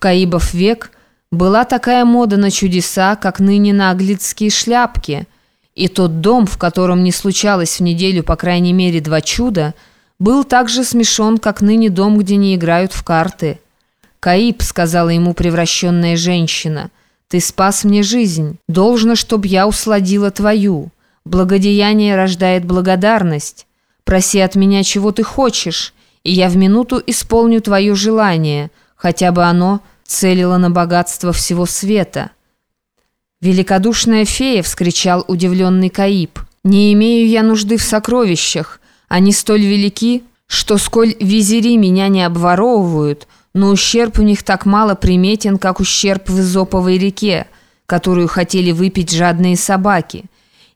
Каибов век была такая мода на чудеса, как ныне на аглицкие шляпки, и тот дом, в котором не случалось в неделю по крайней мере два чуда, был так же смешон, как ныне дом, где не играют в карты. «Каиб», — сказала ему превращенная женщина, — «ты спас мне жизнь, должно, чтоб я усладила твою. Благодеяние рождает благодарность. Проси от меня, чего ты хочешь, и я в минуту исполню твое желание» хотя бы оно целило на богатство всего света. «Великодушная фея!» — вскричал удивленный Каиб. «Не имею я нужды в сокровищах. Они столь велики, что сколь визири меня не обворовывают, но ущерб у них так мало приметен, как ущерб в Изоповой реке, которую хотели выпить жадные собаки.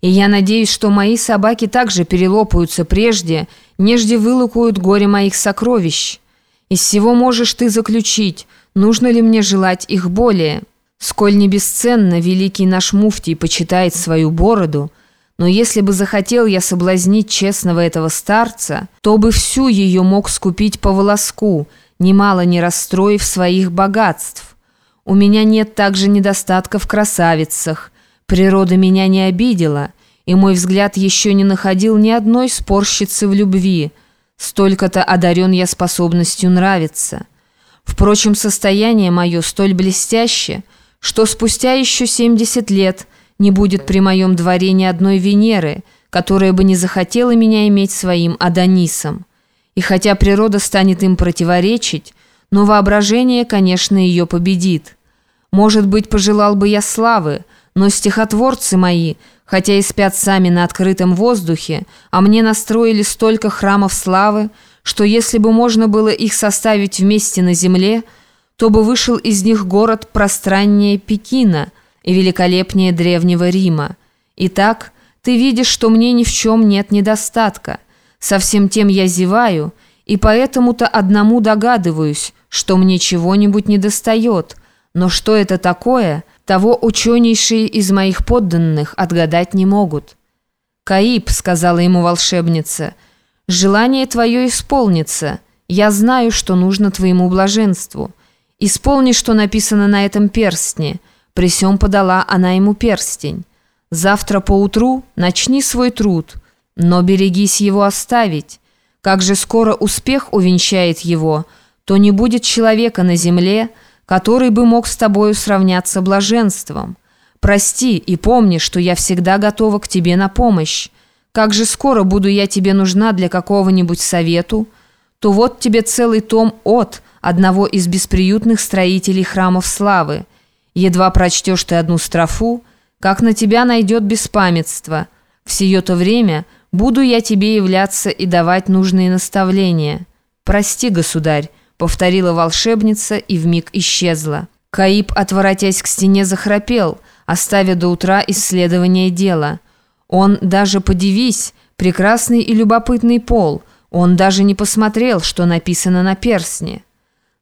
И я надеюсь, что мои собаки также перелопаются прежде, нежде вылукают горе моих сокровищ». Из всего можешь ты заключить, нужно ли мне желать их более. Сколь не бесценно великий наш муфтий почитает свою бороду, но если бы захотел я соблазнить честного этого старца, то бы всю ее мог скупить по волоску, немало не расстроив своих богатств. У меня нет также недостатка в красавицах, природа меня не обидела, и мой взгляд еще не находил ни одной спорщицы в любви – Столько-то одарен я способностью нравиться. Впрочем, состояние мое столь блестяще, что спустя еще 70 лет не будет при моем дворе ни одной Венеры, которая бы не захотела меня иметь своим Адонисом. И хотя природа станет им противоречить, но воображение, конечно, ее победит. Может быть, пожелал бы я славы, но стихотворцы мои, хотя и спят сами на открытом воздухе, а мне настроили столько храмов славы, что если бы можно было их составить вместе на земле, то бы вышел из них город пространнее Пекина и великолепнее Древнего Рима. Итак, ты видишь, что мне ни в чем нет недостатка. Со всем тем я зеваю, и поэтому-то одному догадываюсь, что мне чего-нибудь недостает. Но что это такое – того ученейшие из моих подданных отгадать не могут. «Каиб», — сказала ему волшебница, — «желание твое исполнится. Я знаю, что нужно твоему блаженству. Исполни, что написано на этом перстне». При сём подала она ему перстень. «Завтра поутру начни свой труд, но берегись его оставить. Как же скоро успех увенчает его, то не будет человека на земле, — который бы мог с тобою сравняться блаженством. Прости и помни, что я всегда готова к тебе на помощь. Как же скоро буду я тебе нужна для какого-нибудь совету, то вот тебе целый том от одного из бесприютных строителей храмов славы. Едва прочтешь ты одну строфу, как на тебя найдет беспамятство. В сие-то время буду я тебе являться и давать нужные наставления. Прости, государь, повторила волшебница и вмиг исчезла. Каиб, отворотясь к стене, захрапел, оставя до утра исследование дела. Он даже подивись, прекрасный и любопытный пол, он даже не посмотрел, что написано на перстне.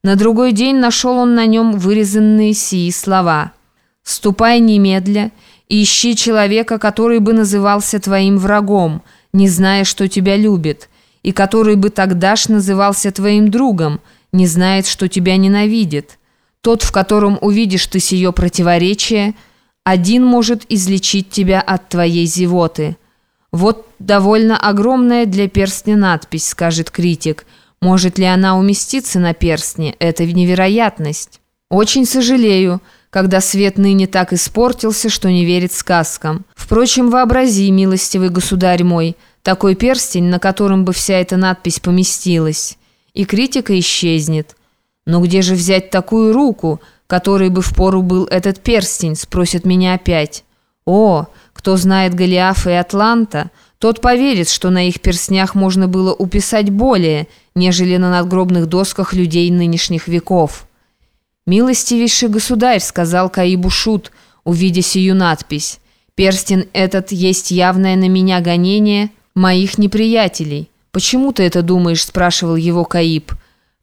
На другой день нашел он на нем вырезанные сии слова «Ступай немедля ищи человека, который бы назывался твоим врагом, не зная, что тебя любит, и который бы тогда ж назывался твоим другом, не знает, что тебя ненавидит. Тот, в котором увидишь ты сие противоречие, один может излечить тебя от твоей зевоты. Вот довольно огромная для перстня надпись, скажет критик. Может ли она уместиться на перстне? Это невероятность. Очень сожалею, когда свет ныне так испортился, что не верит сказкам. Впрочем, вообрази, милостивый государь мой, такой перстень, на котором бы вся эта надпись поместилась» и критика исчезнет. Но где же взять такую руку, которой бы впору был этот перстень, спросят меня опять. О, кто знает Голиафа и Атланта, тот поверит, что на их перстнях можно было уписать более, нежели на надгробных досках людей нынешних веков. «Милостивейший государь», — сказал Каибу Шут, увидя сию надпись, «перстень этот есть явное на меня гонение моих неприятелей». «Почему ты это думаешь?» – спрашивал его Каиб.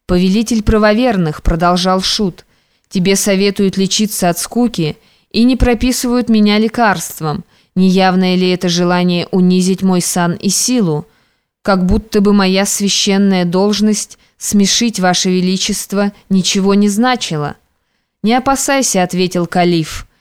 «Повелитель правоверных», – продолжал Шут. «Тебе советуют лечиться от скуки и не прописывают меня лекарством. Неявное ли это желание унизить мой сан и силу? Как будто бы моя священная должность смешить ваше величество ничего не значила». «Не опасайся», — ответил калиф.